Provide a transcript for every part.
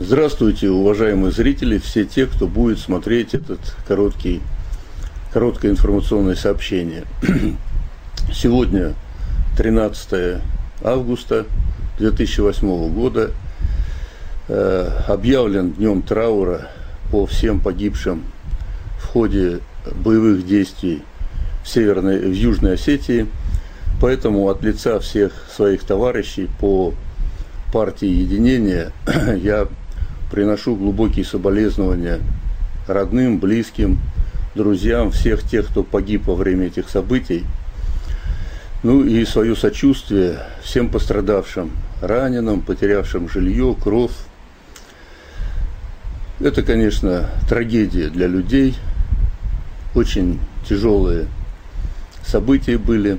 Здравствуйте, уважаемые зрители, все те, кто будет смотреть этот короткий, короткое информационное сообщение. Сегодня 13 августа 2008 года э, объявлен днем траура по всем погибшим в ходе боевых действий в, Северной, в Южной Осетии. Поэтому от лица всех своих товарищей по партии единения я приношу глубокие соболезнования родным, близким, друзьям, всех тех, кто погиб во время этих событий. Ну и свое сочувствие всем пострадавшим, раненым, потерявшим жилье, кровь. Это, конечно, трагедия для людей. Очень тяжелые события были.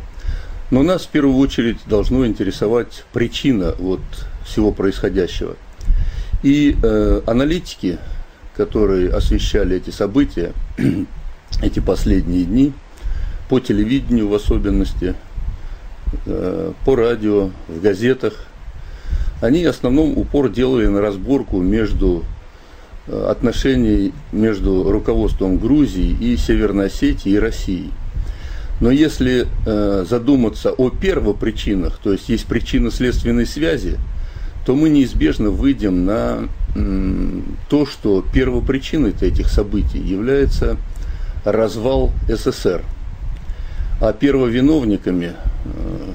Но нас в первую очередь должно интересовать причина вот всего происходящего – и э, аналитики, которые освещали эти события, эти последние дни, по телевидению в особенности, э, по радио, в газетах, они в основном упор делали на разборку между э, отношений между руководством Грузии и Северной Осетии и России. Но если э, задуматься о первопричинах, то есть есть причинно-следственной связи, то мы неизбежно выйдем на то, что первопричиной этих событий является развал СССР. А первовиновниками э,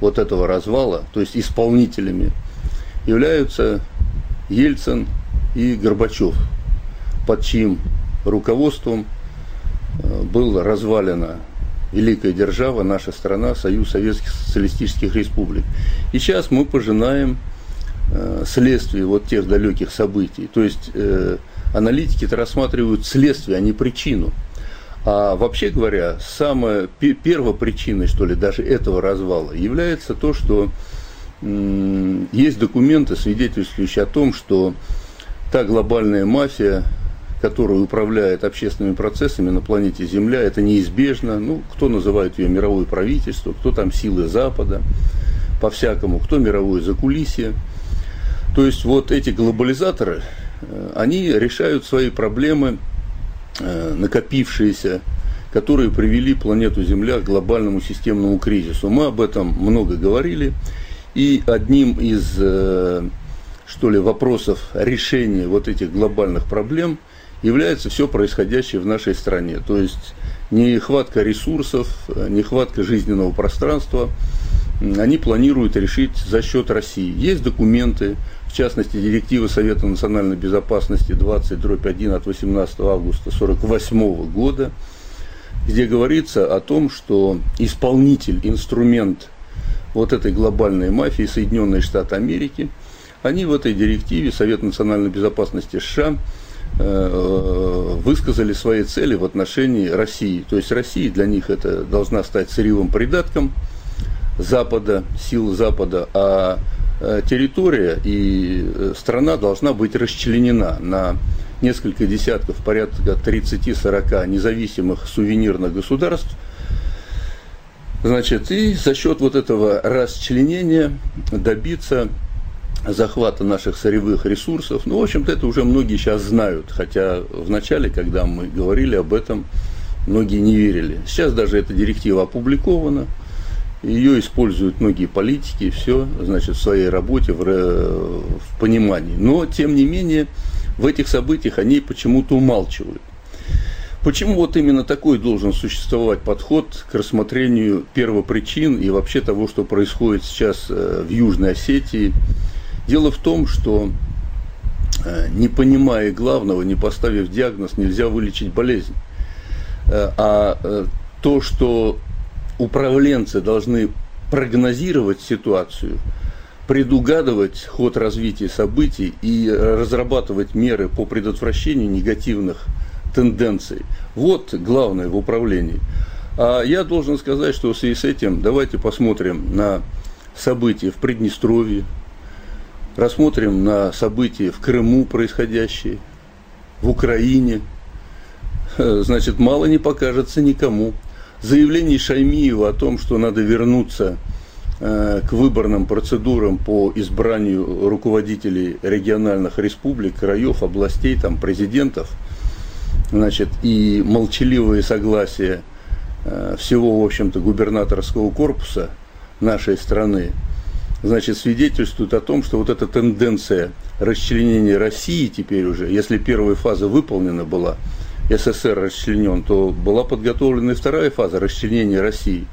вот этого развала, то есть исполнителями, являются Ельцин и Горбачев, под чьим руководством э, была развалена великая держава, наша страна, Союз Советских Социалистических Республик. И сейчас мы пожинаем следствие вот тех далеких событий. То есть э, аналитики это рассматривают следствие, а не причину. А вообще говоря, самая первой причиной, что ли, даже этого развала является то, что э, есть документы, свидетельствующие о том, что та глобальная мафия, которая управляет общественными процессами на планете Земля, это неизбежно. Ну, кто называет ее мировое правительство, кто там силы Запада, по-всякому, кто мировое закулисье. То есть вот эти глобализаторы, э, они решают свои проблемы, э, накопившиеся, которые привели планету Земля к глобальному системному кризису. Мы об этом много говорили. И одним из, э, что ли, вопросов решения вот этих глобальных проблем является все происходящее в нашей стране. То есть нехватка ресурсов, нехватка жизненного пространства, они планируют решить за счет России. Есть документы, в частности, директива Совета национальной безопасности 20 дробь 1 от 18 августа 1948 года, где говорится о том, что исполнитель, инструмент вот этой глобальной мафии Соединенные Штаты Америки, они в этой директиве Совет национальной безопасности США э, высказали свои цели в отношении России. То есть Россия для них это должна стать сырьевым придатком Запада, сил Запада, а территория и э, страна должна быть расчленена на несколько десятков, порядка 30-40 независимых сувенирных государств. Значит, и за счет вот этого расчленения добиться захвата наших сырьевых ресурсов. Ну, в общем-то, это уже многие сейчас знают, хотя в начале, когда мы говорили об этом, многие не верили. Сейчас даже эта директива опубликована – ее используют многие политики, все, значит, в своей работе, в, в понимании. Но, тем не менее, в этих событиях они почему-то умалчивают. Почему вот именно такой должен существовать подход к рассмотрению первопричин и вообще того, что происходит сейчас э, в Южной Осетии? Дело в том, что э, не понимая главного, не поставив диагноз, нельзя вылечить болезнь. Э, а то, что управленцы должны прогнозировать ситуацию, предугадывать ход развития событий и разрабатывать меры по предотвращению негативных тенденций. Вот главное в управлении. А я должен сказать, что в связи с этим давайте посмотрим на события в Приднестровье, рассмотрим на события в Крыму происходящие, в Украине. Значит, мало не покажется никому заявлений Шаймиева о том, что надо вернуться э, к выборным процедурам по избранию руководителей региональных республик, краев, областей, там, президентов, значит, и молчаливое согласие э, всего, в общем-то, губернаторского корпуса нашей страны, значит, свидетельствует о том, что вот эта тенденция расчленения России теперь уже, если первая фаза выполнена была, СССР расчленен, то была подготовлена и вторая фаза расчленения России.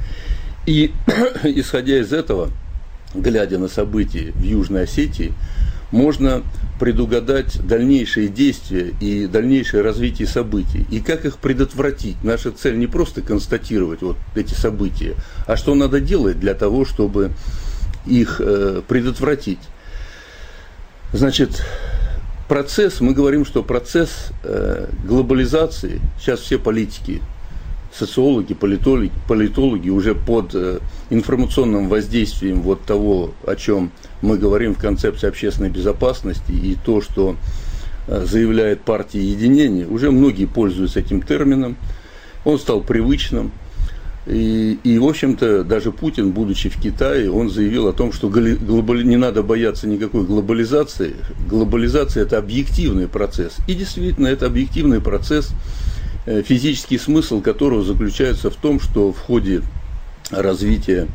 И исходя из этого, глядя на события в Южной Осетии, можно предугадать дальнейшие действия и дальнейшее развитие событий. И как их предотвратить. Наша цель не просто констатировать вот эти события, а что надо делать для того, чтобы их э, предотвратить. Значит, процесс, мы говорим, что процесс э, глобализации, сейчас все политики, социологи, политологи, политологи уже под э, информационным воздействием вот того, о чем мы говорим в концепции общественной безопасности и то, что э, заявляет партия единения, уже многие пользуются этим термином, он стал привычным, и, и, в общем-то, даже Путин, будучи в Китае, он заявил о том, что глобали... не надо бояться никакой глобализации. Глобализация – это объективный процесс. И действительно, это объективный процесс, э, физический смысл которого заключается в том, что в ходе развития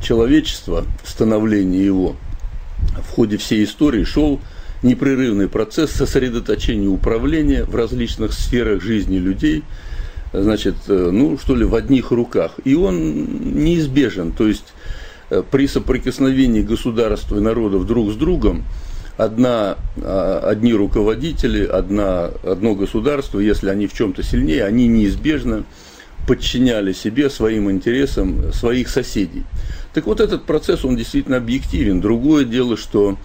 человечества, становления его, в ходе всей истории шел непрерывный процесс сосредоточения управления в различных сферах жизни людей – значит, э, ну, что ли, в одних руках. И он неизбежен. То есть э, при соприкосновении государства и народов друг с другом одна, а, одни руководители, одна, одно государство, если они в чем-то сильнее, они неизбежно подчиняли себе своим интересам своих соседей. Так вот этот процесс, он действительно объективен. Другое дело, что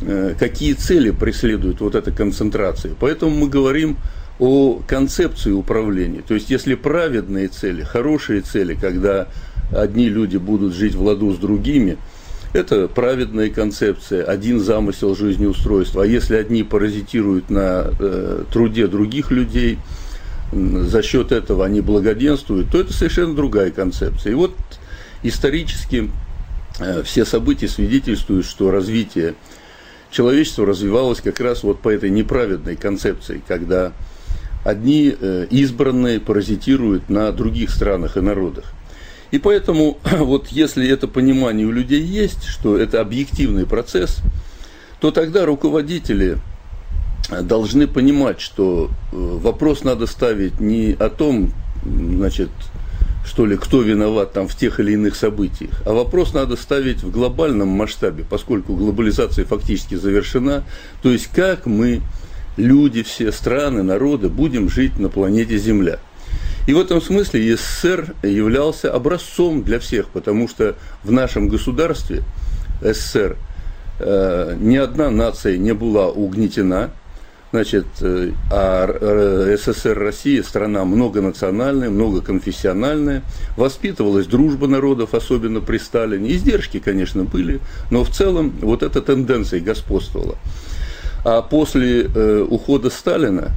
э, какие цели преследует вот эта концентрация. Поэтому мы говорим о концепции управления. То есть, если праведные цели, хорошие цели, когда одни люди будут жить в ладу с другими, это праведная концепция, один замысел жизнеустройства. А если одни паразитируют на э, труде других людей, за счет этого они благоденствуют, то это совершенно другая концепция. И вот исторически э, все события свидетельствуют, что развитие человечества развивалось как раз вот по этой неправедной концепции, когда одни э, избранные паразитируют на других странах и народах. И поэтому, вот если это понимание у людей есть, что это объективный процесс, то тогда руководители должны понимать, что э, вопрос надо ставить не о том, значит, что ли, кто виноват там в тех или иных событиях, а вопрос надо ставить в глобальном масштабе, поскольку глобализация фактически завершена, то есть как мы люди, все страны, народы будем жить на планете Земля. И в этом смысле СССР являлся образцом для всех, потому что в нашем государстве СССР э, ни одна нация не была угнетена, значит, э, а СССР Россия страна многонациональная, многоконфессиональная, воспитывалась дружба народов, особенно при Сталине. Издержки, конечно, были, но в целом вот эта тенденция господствовала. А после э, ухода Сталина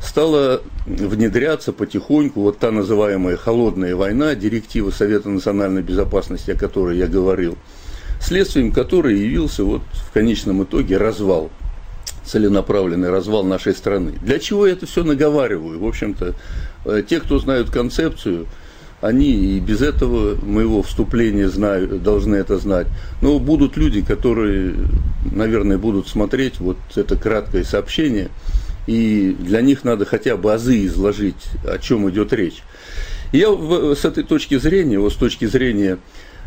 стала внедряться потихоньку вот та называемая холодная война, директива Совета национальной безопасности, о которой я говорил, следствием которой явился вот в конечном итоге развал, целенаправленный развал нашей страны. Для чего я это все наговариваю? В общем-то, э, те, кто знают концепцию, они и без этого моего вступления знают, должны это знать. Но будут люди, которые, наверное, будут смотреть вот это краткое сообщение, и для них надо хотя бы азы изложить, о чем идет речь. я с этой точки зрения, вот с точки зрения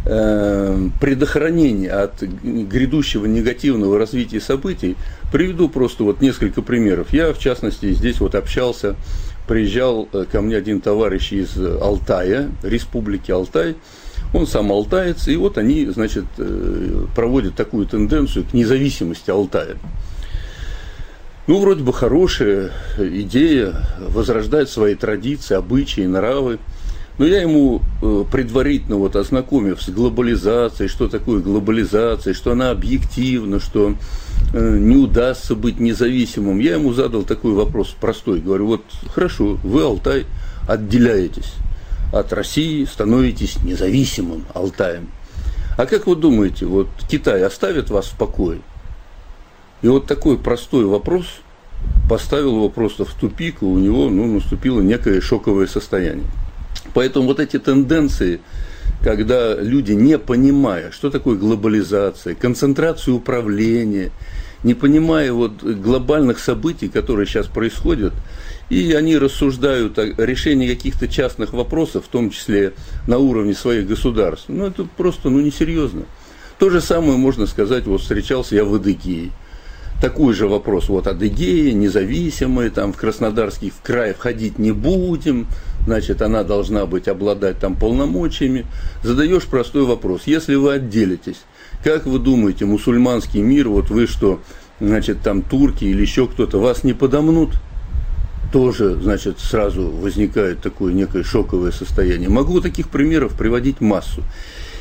э, предохранения от грядущего негативного развития событий, приведу просто вот несколько примеров. Я, в частности, здесь вот общался приезжал э, ко мне один товарищ из Алтая, республики Алтай, он сам алтаец, и вот они, значит, э, проводят такую тенденцию к независимости Алтая. Ну, вроде бы хорошая идея, возрождать свои традиции, обычаи, нравы. Но я ему э, предварительно вот ознакомив с глобализацией, что такое глобализация, что она объективна, что э, не удастся быть независимым, я ему задал такой вопрос простой. Говорю, вот хорошо, вы, Алтай, отделяетесь от России, становитесь независимым Алтаем. А как вы думаете, вот Китай оставит вас в покое? И вот такой простой вопрос поставил его просто в тупик, и у него ну, наступило некое шоковое состояние. Поэтому вот эти тенденции, когда люди, не понимая, что такое глобализация, концентрация управления, не понимая вот глобальных событий, которые сейчас происходят, и они рассуждают о решении каких-то частных вопросов, в том числе на уровне своих государств. Ну, это просто ну, несерьезно. То же самое можно сказать, вот встречался я в Адыгее. Такой же вопрос, вот Адыгея, независимые, там в Краснодарский в край входить не будем, значит, она должна быть, обладать там полномочиями. Задаешь простой вопрос, если вы отделитесь, как вы думаете, мусульманский мир, вот вы что, значит, там турки или еще кто-то, вас не подомнут? тоже, значит, сразу возникает такое некое шоковое состояние. Могу таких примеров приводить массу.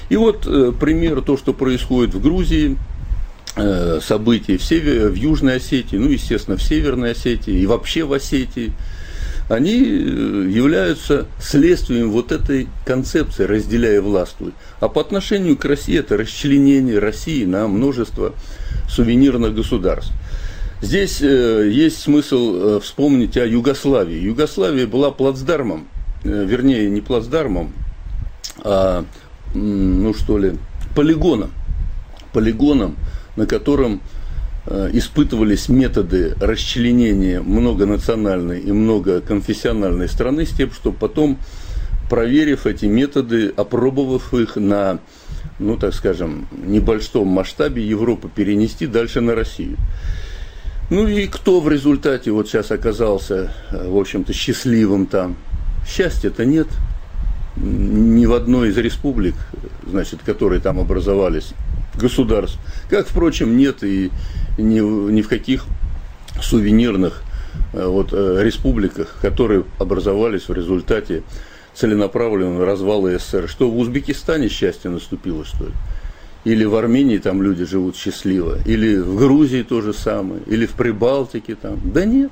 И вот э, пример, то, что происходит в Грузии, э, события в, север, в Южной Осетии, ну, естественно, в Северной Осетии и вообще в Осетии, они э, являются следствием вот этой концепции «разделяя властвуй». А по отношению к России это расчленение России на множество сувенирных государств. Здесь э, есть смысл вспомнить о Югославии. Югославия была плацдармом, вернее, не плацдармом, а, ну что ли, полигоном. Полигоном, на котором э, испытывались методы расчленения многонациональной и многоконфессиональной страны с тем, чтобы потом, проверив эти методы, опробовав их на, ну так скажем, небольшом масштабе Европы, перенести дальше на Россию. Ну и кто в результате вот сейчас оказался, э, в общем-то, счастливым там? Счастья-то нет. Ни в одной из республик, значит, которые там образовались, государств. Как, впрочем, нет и ни, ни в каких сувенирных э, вот, э, республиках, которые образовались в результате целенаправленного развала СССР. Что в Узбекистане счастье наступило, что ли? или в Армении там люди живут счастливо, или в Грузии то же самое, или в Прибалтике там. Да нет.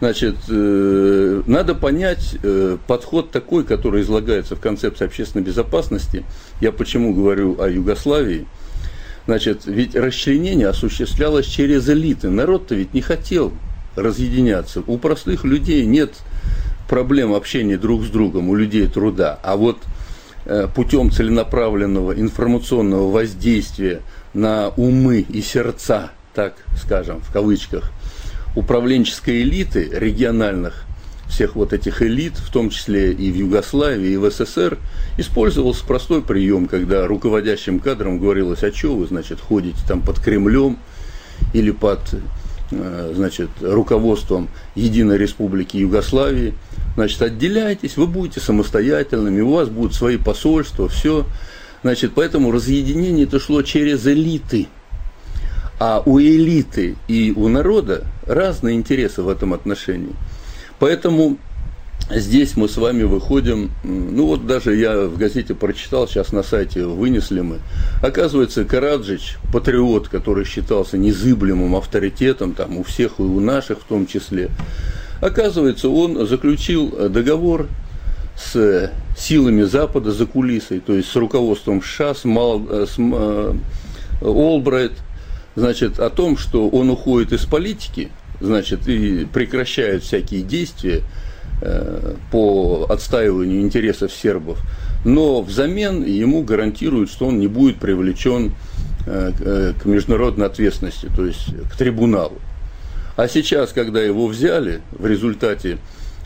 Значит, э, надо понять подход такой, который излагается в концепции общественной безопасности. Я почему говорю о Югославии? Значит, ведь расчленение осуществлялось через элиты. Народ-то ведь не хотел разъединяться. У простых людей нет проблем общения друг с другом, у людей труда. А вот Э, путем целенаправленного информационного воздействия на умы и сердца, так скажем, в кавычках, управленческой элиты региональных, всех вот этих элит, в том числе и в Югославии, и в СССР, использовался простой прием, когда руководящим кадрам говорилось, а что вы, значит, ходите там под Кремлем или под Э, значит, руководством Единой Республики Югославии, значит, отделяйтесь, вы будете самостоятельными, у вас будут свои посольства, все. Значит, поэтому разъединение это шло через элиты. А у элиты и у народа разные интересы в этом отношении. Поэтому Здесь мы с вами выходим, ну вот даже я в газете прочитал, сейчас на сайте вынесли мы. Оказывается, Караджич, патриот, который считался незыблемым авторитетом, там у всех и у наших в том числе, оказывается, он заключил договор с силами Запада за кулисой, то есть с руководством США, с, Мал, с э, Олбрайт, значит, о том, что он уходит из политики, значит, и прекращает всякие действия, Э, по отстаиванию интересов сербов, но взамен ему гарантируют, что он не будет привлечен э, э, к международной ответственности, то есть к трибуналу. А сейчас, когда его взяли в результате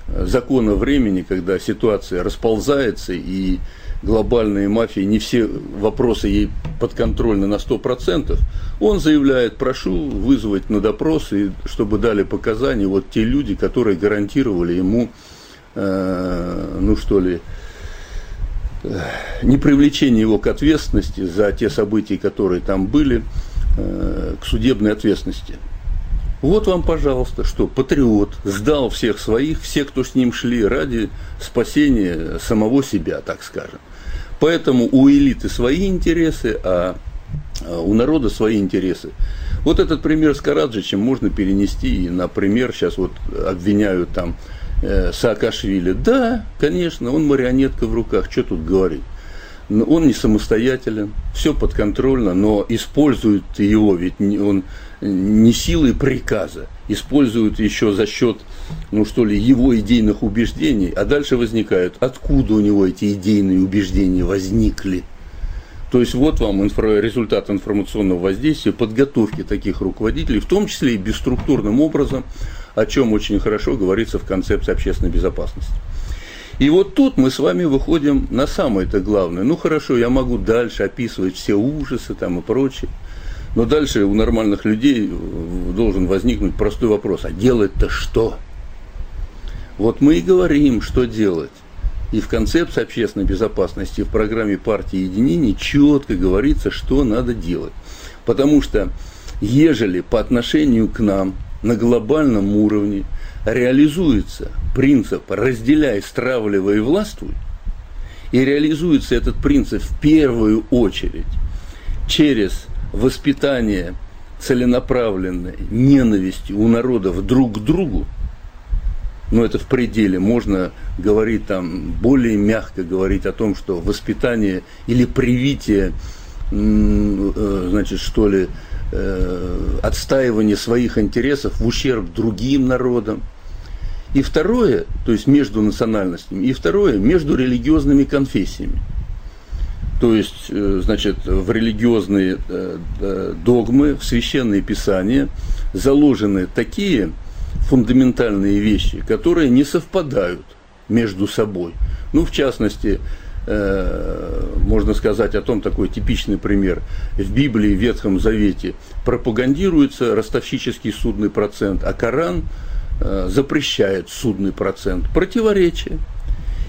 закона времени, когда ситуация расползается и глобальные мафии, не все вопросы ей подконтрольны на 100%, он заявляет, прошу вызвать на допрос, и чтобы дали показания вот те люди, которые гарантировали ему, э, ну что ли, э, не привлечение его к ответственности за те события, которые там были, э, к судебной ответственности. Вот вам, пожалуйста, что патриот сдал всех своих, все, кто с ним шли, ради спасения самого себя, так скажем. Поэтому у элиты свои интересы, а, а у народа свои интересы. Вот этот пример с Караджичем можно перенести и на пример, сейчас вот обвиняют там э, Саакашвили. Да, конечно, он марионетка в руках, что тут говорить. он не самостоятелен, все подконтрольно, но использует его, ведь он не силой приказа, используют еще за счет, ну что ли, его идейных убеждений, а дальше возникают, откуда у него эти идейные убеждения возникли. То есть вот вам инфра- результат информационного воздействия, подготовки таких руководителей, в том числе и бесструктурным образом, о чем очень хорошо говорится в концепции общественной безопасности. И вот тут мы с вами выходим на самое-то главное. Ну хорошо, я могу дальше описывать все ужасы там и прочее. Но дальше у нормальных людей должен возникнуть простой вопрос. А делать-то что? Вот мы и говорим, что делать. И в концепции общественной безопасности, в программе партии единения четко говорится, что надо делать. Потому что ежели по отношению к нам на глобальном уровне реализуется принцип «разделяй, стравливай и властвуй», и реализуется этот принцип в первую очередь через воспитание целенаправленной ненависти у народов друг к другу, но это в пределе, можно говорить там, более мягко говорить о том, что воспитание или привитие, э, значит, что ли, э, отстаивание своих интересов в ущерб другим народам – и второе, то есть между национальностями, и второе, между религиозными конфессиями. То есть, э, значит, в религиозные э, догмы, в священные писания заложены такие фундаментальные вещи, которые не совпадают между собой. Ну, в частности, э, можно сказать о том такой типичный пример. В Библии, в Ветхом Завете пропагандируется ростовщический судный процент, а Коран – Э, запрещает судный процент. Противоречие.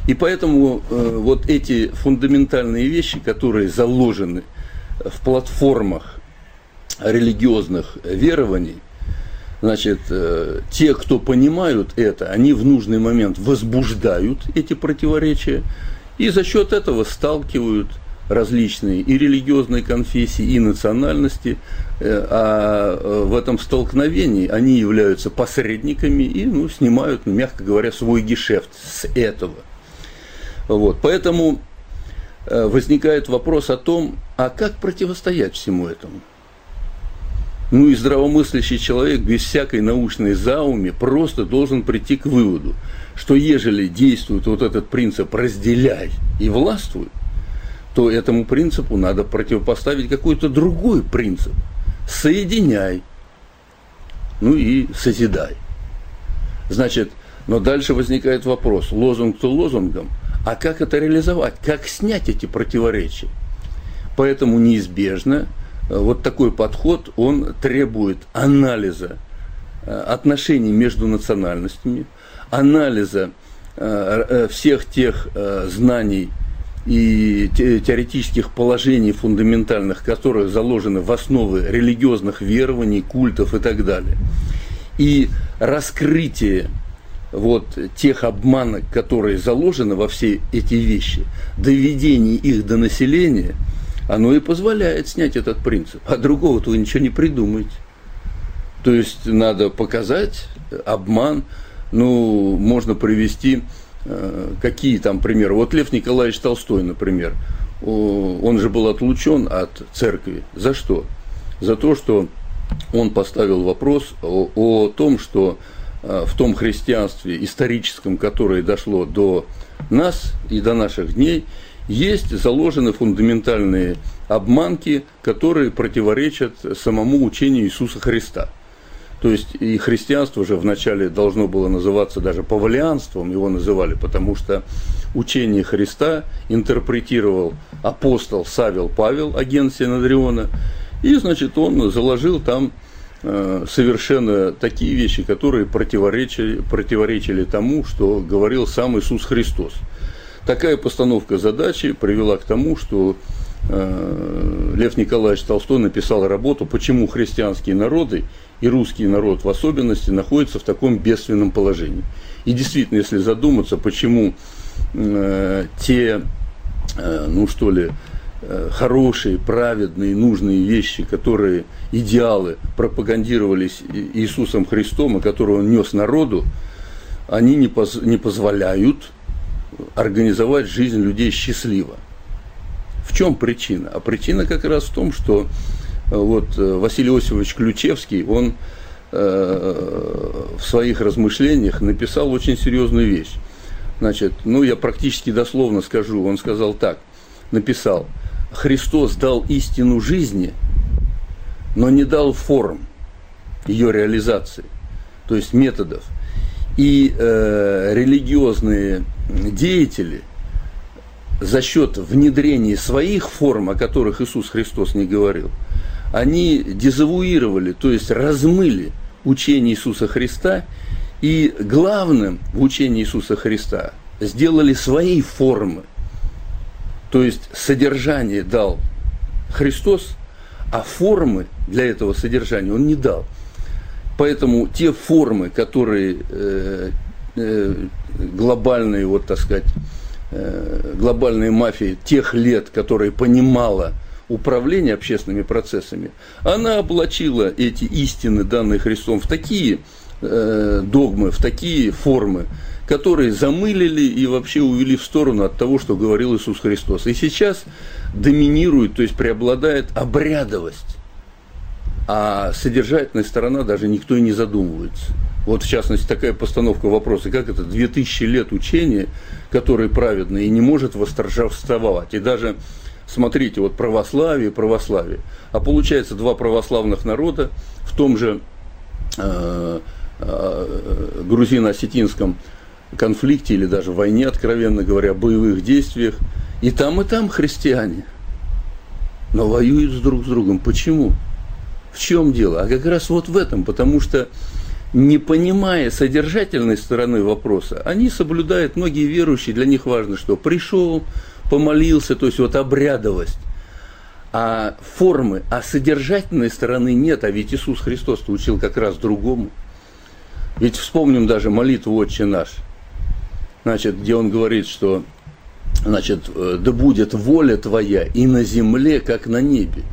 И поэтому э, вот эти фундаментальные вещи, которые заложены в платформах религиозных верований, значит, э, те, кто понимают это, они в нужный момент возбуждают эти противоречия и за счет этого сталкивают различные и религиозные конфессии, и национальности, э, а э, в этом столкновении они являются посредниками и ну, снимают, мягко говоря, свой гешефт с этого. Вот. Поэтому э, возникает вопрос о том, а как противостоять всему этому? Ну и здравомыслящий человек без всякой научной зауми просто должен прийти к выводу, что ежели действует вот этот принцип «разделяй и властвуй», то этому принципу надо противопоставить какой-то другой принцип. Соединяй, ну и созидай. Значит, но дальше возникает вопрос, лозунг то лозунгом, а как это реализовать, как снять эти противоречия? Поэтому неизбежно э, вот такой подход, он требует анализа э, отношений между национальностями, анализа э, всех тех знаний, и теоретических положений фундаментальных, которые заложены в основы религиозных верований, культов и так далее. И раскрытие вот тех обманок, которые заложены во все эти вещи, доведение их до населения, оно и позволяет снять этот принцип. А другого-то вы ничего не придумаете. То есть надо показать обман, ну, можно привести Э, какие там примеры. Вот Лев Николаевич Толстой, например, он же был отлучен от церкви. За что? За то, что он поставил вопрос о, о том, что в том христианстве историческом, которое дошло до нас и до наших дней, есть заложены фундаментальные обманки, которые противоречат самому учению Иисуса Христа. То есть и христианство же вначале должно было называться даже павлианством, его называли, потому что учение Христа интерпретировал апостол Савел Павел, агент Синодриона, и, значит, он заложил там э, совершенно такие вещи, которые противоречили, противоречили тому, что говорил сам Иисус Христос. Такая постановка задачи привела к тому, что э, Лев Николаевич Толстой написал работу «Почему христианские народы и русский народ в особенности находится в таком бедственном положении. И действительно, если задуматься, почему э, те, э, ну что ли, э, хорошие, праведные, нужные вещи, которые, идеалы пропагандировались Иисусом Христом, и которые Он нес народу, они не, поз, не позволяют организовать жизнь людей счастливо. В чем причина? А причина как раз в том, что э, вот э, Василий Иосифович Ключевский, он э, в своих размышлениях написал очень серьезную вещь. Значит, ну я практически дословно скажу, он сказал так, написал, Христос дал истину жизни, но не дал форм ее реализации, то есть методов. И э, религиозные деятели за счет внедрения своих форм, о которых Иисус Христос не говорил, они дезавуировали, то есть размыли учение Иисуса Христа и главным в учении Иисуса Христа сделали свои формы. То есть содержание дал Христос, а формы для этого содержания он не дал. Поэтому те формы, которые э, э, глобальные, вот так сказать, э, глобальные мафии тех лет, которые понимала управление общественными процессами, она облачила эти истины, данные Христом, в такие э, догмы, в такие формы, которые замылили и вообще увели в сторону от того, что говорил Иисус Христос. И сейчас доминирует, то есть преобладает обрядовость, а содержательная сторона даже никто и не задумывается. Вот, в частности, такая постановка вопроса, как это 2000 лет учения, которое праведное и не может восторжествовать. И даже, смотрите, вот православие, православие. А получается два православных народа в том же э, э, грузино-осетинском конфликте или даже войне, откровенно говоря, боевых действиях. И там, и там христиане. Но воюют друг с другом. Почему? В чем дело? А как раз вот в этом, потому что не понимая содержательной стороны вопроса, они соблюдают, многие верующие, для них важно, что пришел, помолился, то есть вот обрядовость. А формы, а содержательной стороны нет, а ведь Иисус Христос учил как раз другому. Ведь вспомним даже молитву «Отче наш», значит, где он говорит, что значит, э, да будет воля твоя и на земле, как на небе.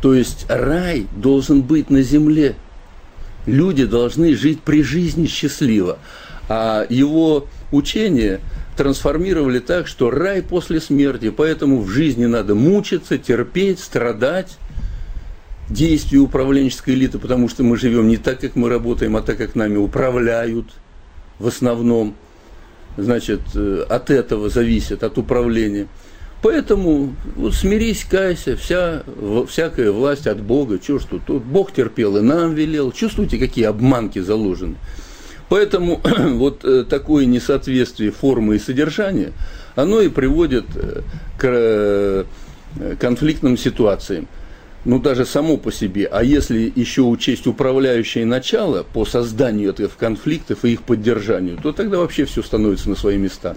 То есть рай должен быть на земле. Люди должны жить при жизни счастливо. А его учение трансформировали так, что рай после смерти, поэтому в жизни надо мучиться, терпеть, страдать, действия управленческой элиты, потому что мы живем не так, как мы работаем, а так, как нами управляют в основном. Значит, э, от этого зависит, от управления. Поэтому вот смирись, кайся, вся, всякая власть от Бога, что что тут Бог терпел и нам велел. Чувствуете, какие обманки заложены. Поэтому вот э, такое несоответствие формы и содержания, оно и приводит э, к конфликтным ситуациям. Ну, даже само по себе. А если еще учесть управляющее начало по созданию этих конфликтов и их поддержанию, то тогда вообще все становится на свои места.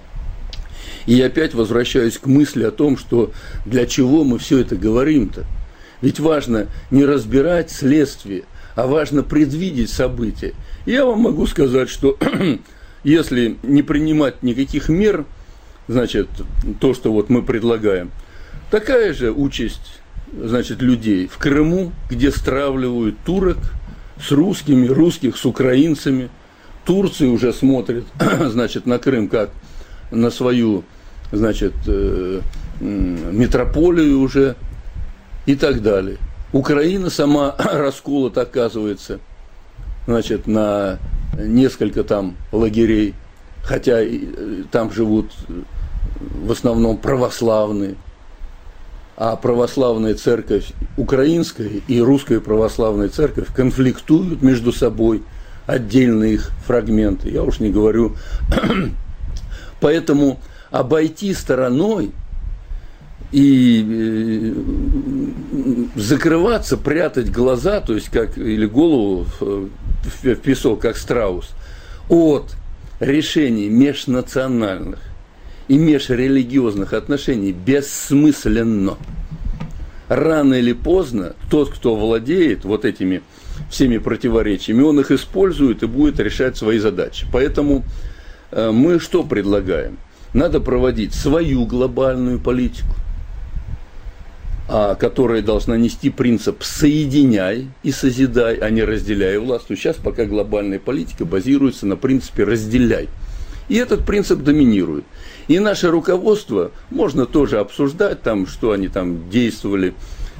И опять возвращаюсь к мысли о том, что для чего мы все это говорим-то. Ведь важно не разбирать следствие, а важно предвидеть события. Я вам могу сказать, что если не принимать никаких мер, значит, то, что вот мы предлагаем, такая же участь, значит, людей в Крыму, где стравливают турок с русскими, русских с украинцами. Турция уже смотрит, значит, на Крым как на свою значит, э, метрополию уже и так далее. Украина сама расколота, оказывается, значит, на несколько там лагерей, хотя э, там живут э, в основном православные, а православная церковь украинская и русская православная церковь конфликтуют между собой, отдельные их фрагменты, я уж не говорю. Поэтому обойти стороной и э, закрываться, прятать глаза, то есть как или голову в песок, как страус, от решений межнациональных и межрелигиозных отношений бессмысленно. Рано или поздно тот, кто владеет вот этими всеми противоречиями, он их использует и будет решать свои задачи. Поэтому э, мы что предлагаем? Надо проводить свою глобальную политику, а, которая должна нести принцип «соединяй и созидай», а не «разделяй власть». Сейчас пока глобальная политика базируется на принципе «разделяй». И этот принцип доминирует. И наше руководство можно тоже обсуждать, там, что они там действовали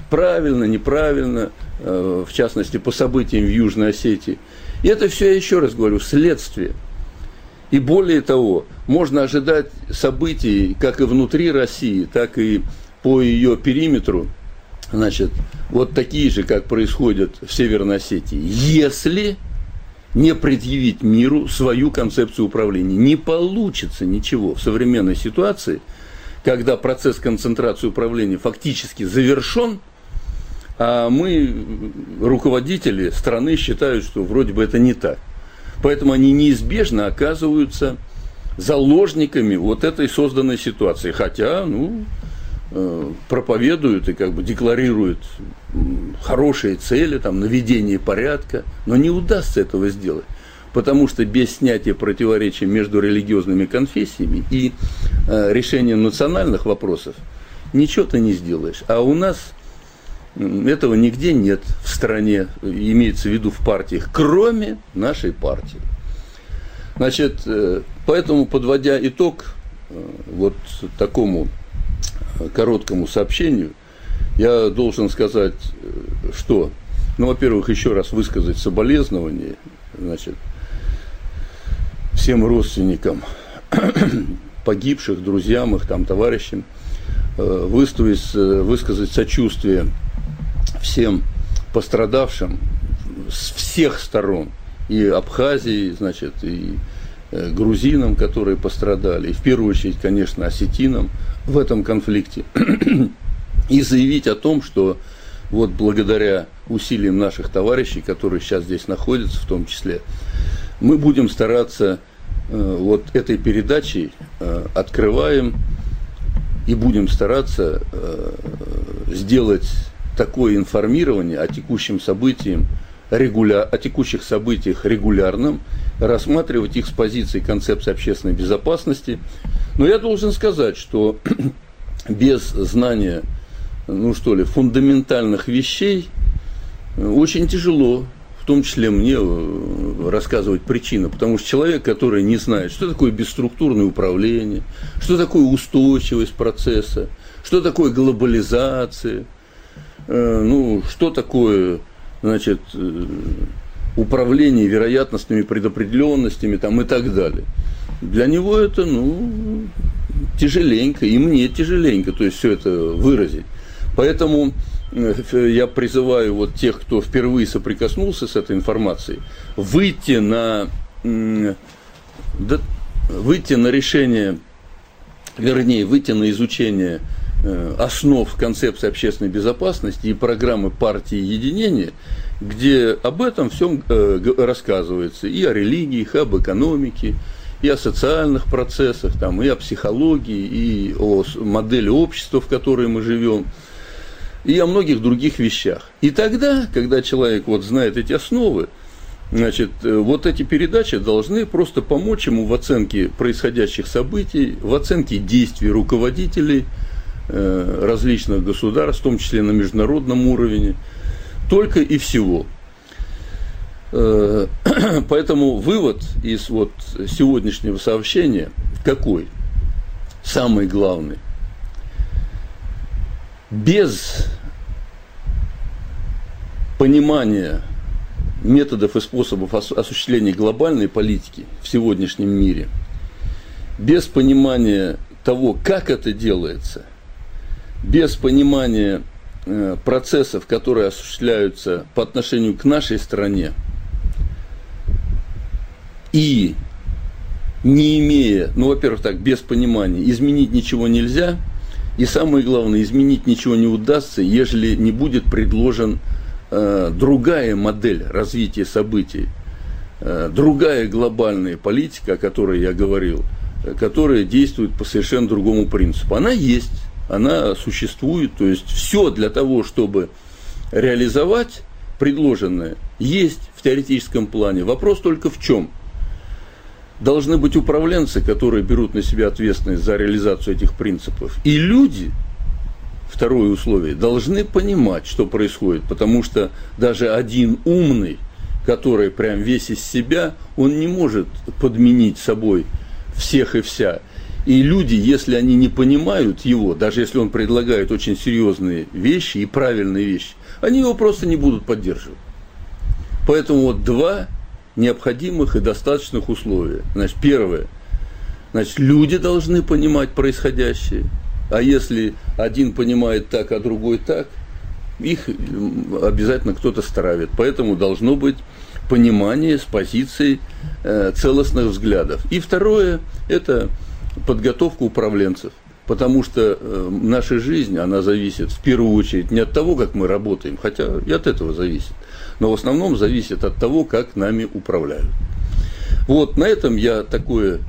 правильно, неправильно, э, в частности, по событиям в Южной Осетии. И это все, я еще раз говорю, следствие. И более того, можно ожидать событий как и внутри России, так и по ее периметру, значит, вот такие же, как происходят в Северной Осетии, если не предъявить миру свою концепцию управления. Не получится ничего в современной ситуации, когда процесс концентрации управления фактически завершен, а мы, руководители страны, считают, что вроде бы это не так. Поэтому они неизбежно оказываются заложниками вот этой созданной ситуации. Хотя, ну, проповедуют и как бы декларируют хорошие цели, там, наведение порядка, но не удастся этого сделать. Потому что без снятия противоречий между религиозными конфессиями и э, решением национальных вопросов ничего ты не сделаешь. А у нас этого нигде нет в стране, имеется в виду в партиях, кроме нашей партии. Значит, э, поэтому, подводя итог э, вот такому короткому сообщению, я должен сказать, э, что, ну, во-первых, еще раз высказать соболезнования, значит, всем родственникам погибших, друзьям их, там, товарищам, э, выставить, э, высказать сочувствие всем пострадавшим с всех сторон, и Абхазии, значит, и грузинам, которые пострадали, и в первую очередь, конечно, осетинам, в этом конфликте и заявить о том, что вот благодаря усилиям наших товарищей, которые сейчас здесь находятся в том числе, мы будем стараться э, вот этой передачей э, открываем и будем стараться э, сделать такое информирование о текущем событии, регуля... о текущих событиях регулярным, рассматривать их с позиции концепции общественной безопасности, но я должен сказать, что без знания, ну что ли, фундаментальных вещей э, очень тяжело, в том числе мне, э, рассказывать причины. Потому что человек, который не знает, что такое бесструктурное управление, что такое устойчивость процесса, что такое глобализация, э, ну, что такое, значит, управление вероятностными предопределенностями там, и так далее – для него это, ну, тяжеленько, и мне тяжеленько, то есть все это выразить. Поэтому э, я призываю вот тех, кто впервые соприкоснулся с этой информацией, выйти на, выйти на решение, вернее, выйти на изучение э, основ концепции общественной безопасности и программы партии единения, где об этом всем э, рассказывается, и о религиях, и об экономике, и о социальных процессах, там, и о психологии, и о модели общества, в которой мы живем, и о многих других вещах. И тогда, когда человек вот знает эти основы, Значит, э, вот эти передачи должны просто помочь ему в оценке происходящих событий, в оценке действий руководителей э, различных государств, в том числе на международном уровне, только и всего. Э, поэтому вывод из вот сегодняшнего сообщения какой? Самый главный. Без понимания методов и способов осуществления глобальной политики в сегодняшнем мире, без понимания того, как это делается, без понимания э, процессов, которые осуществляются по отношению к нашей стране – и не имея, ну, во-первых, так, без понимания, изменить ничего нельзя, и самое главное, изменить ничего не удастся, ежели не будет предложен э, другая модель развития событий, э, другая глобальная политика, о которой я говорил, э, которая действует по совершенно другому принципу. Она есть, она существует, то есть все для того, чтобы реализовать предложенное, есть в теоретическом плане. Вопрос только в чем – должны быть управленцы, которые берут на себя ответственность за реализацию этих принципов. И люди, второе условие, должны понимать, что происходит, потому что даже один умный, который прям весь из себя, он не может подменить собой всех и вся. И люди, если они не понимают его, даже если он предлагает очень серьезные вещи и правильные вещи, они его просто не будут поддерживать. Поэтому вот два необходимых и достаточных условия. Значит, первое. Значит, люди должны понимать происходящее. А если один понимает так, а другой так, их обязательно кто-то стравит. Поэтому должно быть понимание с позиции э, целостных взглядов. И второе – это подготовка управленцев. Потому что э, наша жизнь, она зависит в первую очередь не от того, как мы работаем, хотя и от этого зависит, но в основном зависит от того, как нами управляют. Вот на этом я такое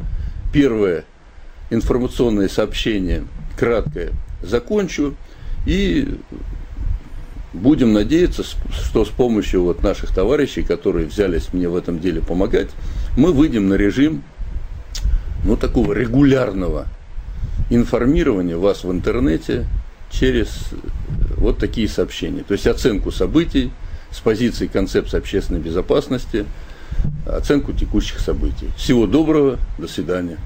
первое информационное сообщение, краткое, закончу. И будем надеяться, что с помощью вот наших товарищей, которые взялись мне в этом деле помогать, мы выйдем на режим ну, такого регулярного информирования вас в интернете через вот такие сообщения. То есть оценку событий с позиции концепции общественной безопасности, оценку текущих событий. Всего доброго, до свидания.